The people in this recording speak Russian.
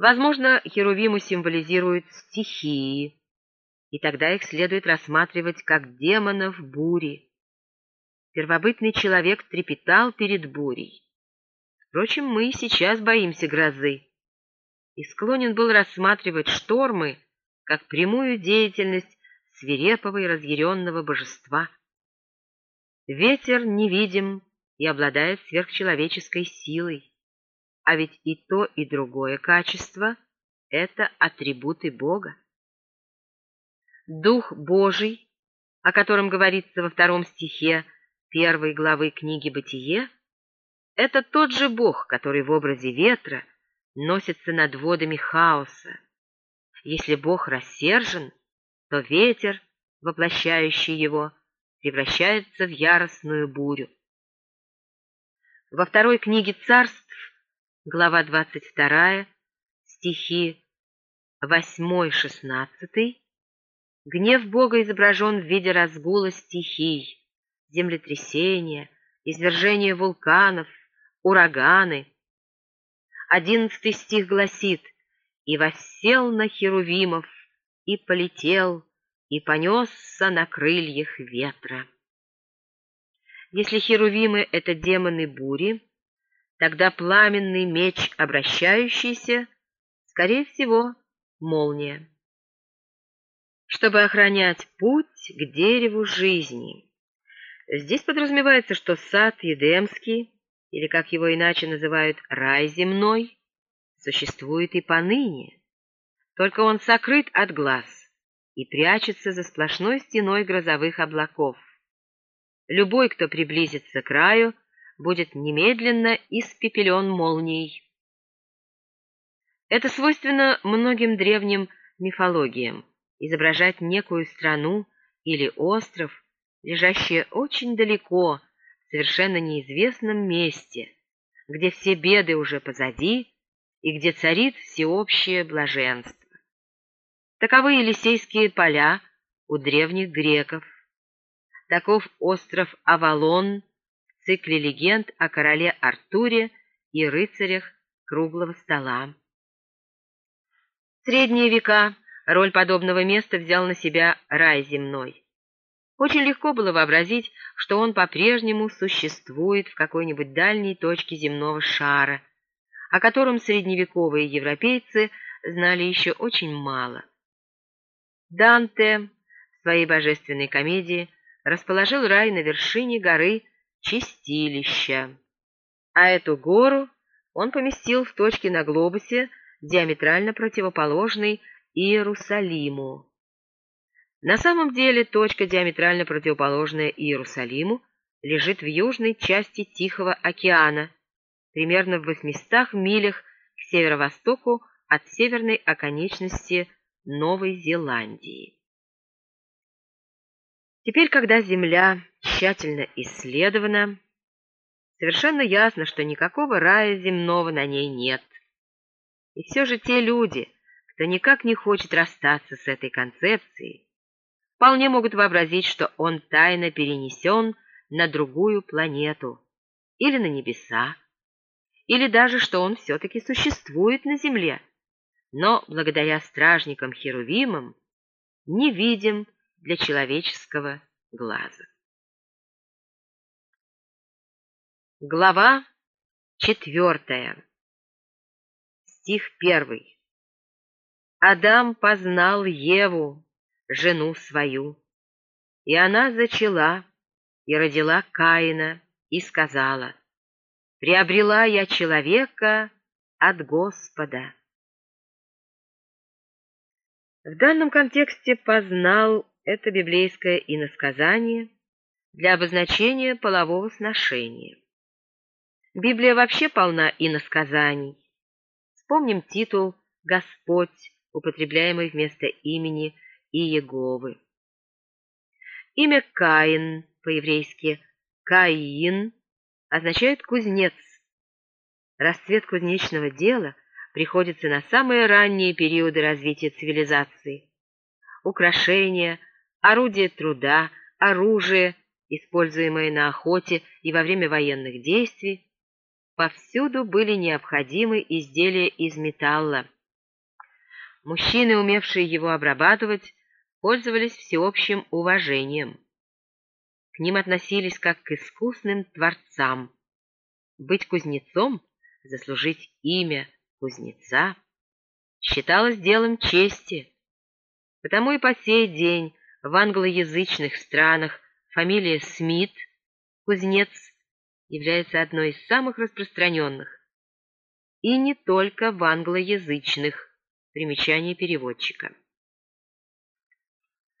Возможно, херувимы символизируют стихии, и тогда их следует рассматривать как демонов бури. Первобытный человек трепетал перед бурей. Впрочем, мы сейчас боимся грозы и склонен был рассматривать штормы как прямую деятельность свирепого и разъяренного божества. Ветер невидим и обладает сверхчеловеческой силой, а ведь и то, и другое качество — это атрибуты Бога. Дух Божий, о котором говорится во втором стихе первой главы книги «Бытие», это тот же Бог, который в образе ветра носится над водами хаоса. Если Бог рассержен, то ветер, воплощающий его, превращается в яростную бурю. Во второй книге царств, глава 22, стихи 8-16, гнев Бога изображен в виде разгула стихий, землетрясения, извержения вулканов, ураганы. Одиннадцатый стих гласит «И воссел на херувимов, и полетел, и понесся на крыльях ветра». Если херувимы — это демоны бури, тогда пламенный меч, обращающийся, скорее всего, молния. Чтобы охранять путь к дереву жизни. Здесь подразумевается, что сад Едемский или, как его иначе называют, рай земной, существует и поныне. Только он сокрыт от глаз и прячется за сплошной стеной грозовых облаков. Любой, кто приблизится к краю, будет немедленно испепелен молнией. Это свойственно многим древним мифологиям – изображать некую страну или остров, лежащие очень далеко совершенно неизвестном месте, где все беды уже позади и где царит всеобщее блаженство. Таковы Елисейские поля у древних греков. Таков остров Авалон в цикле легенд о короле Артуре и рыцарях круглого стола. В средние века роль подобного места взял на себя рай земной. Очень легко было вообразить, что он по-прежнему существует в какой-нибудь дальней точке земного шара, о котором средневековые европейцы знали еще очень мало. Данте в своей божественной комедии расположил рай на вершине горы Чистилища, а эту гору он поместил в точке на глобусе, диаметрально противоположной Иерусалиму. На самом деле точка, диаметрально противоположная Иерусалиму, лежит в южной части Тихого океана, примерно в 800 милях к северо-востоку от северной оконечности Новой Зеландии. Теперь, когда Земля тщательно исследована, совершенно ясно, что никакого рая земного на ней нет. И все же те люди, кто никак не хочет расстаться с этой концепцией, вполне могут вообразить, что он тайно перенесен на другую планету или на небеса, или даже, что он все-таки существует на Земле, но благодаря стражникам-херувимам невидим для человеческого глаза. Глава четвертая. Стих первый. Адам познал Еву, жену свою. И она зачала и родила Каина и сказала, «Приобрела я человека от Господа». В данном контексте познал это библейское иносказание для обозначения полового сношения. Библия вообще полна иносказаний. Вспомним титул «Господь», употребляемый вместо имени и Еговы. Имя Каин, по-еврейски Каин, означает «кузнец». Расцвет кузнечного дела приходится на самые ранние периоды развития цивилизации. Украшения, орудия труда, оружие, используемое на охоте и во время военных действий, повсюду были необходимы изделия из металла, Мужчины, умевшие его обрабатывать, пользовались всеобщим уважением. К ним относились как к искусным творцам. Быть кузнецом, заслужить имя кузнеца, считалось делом чести. Потому и по сей день в англоязычных странах фамилия Смит, кузнец, является одной из самых распространенных. И не только в англоязычных, примечание переводчика.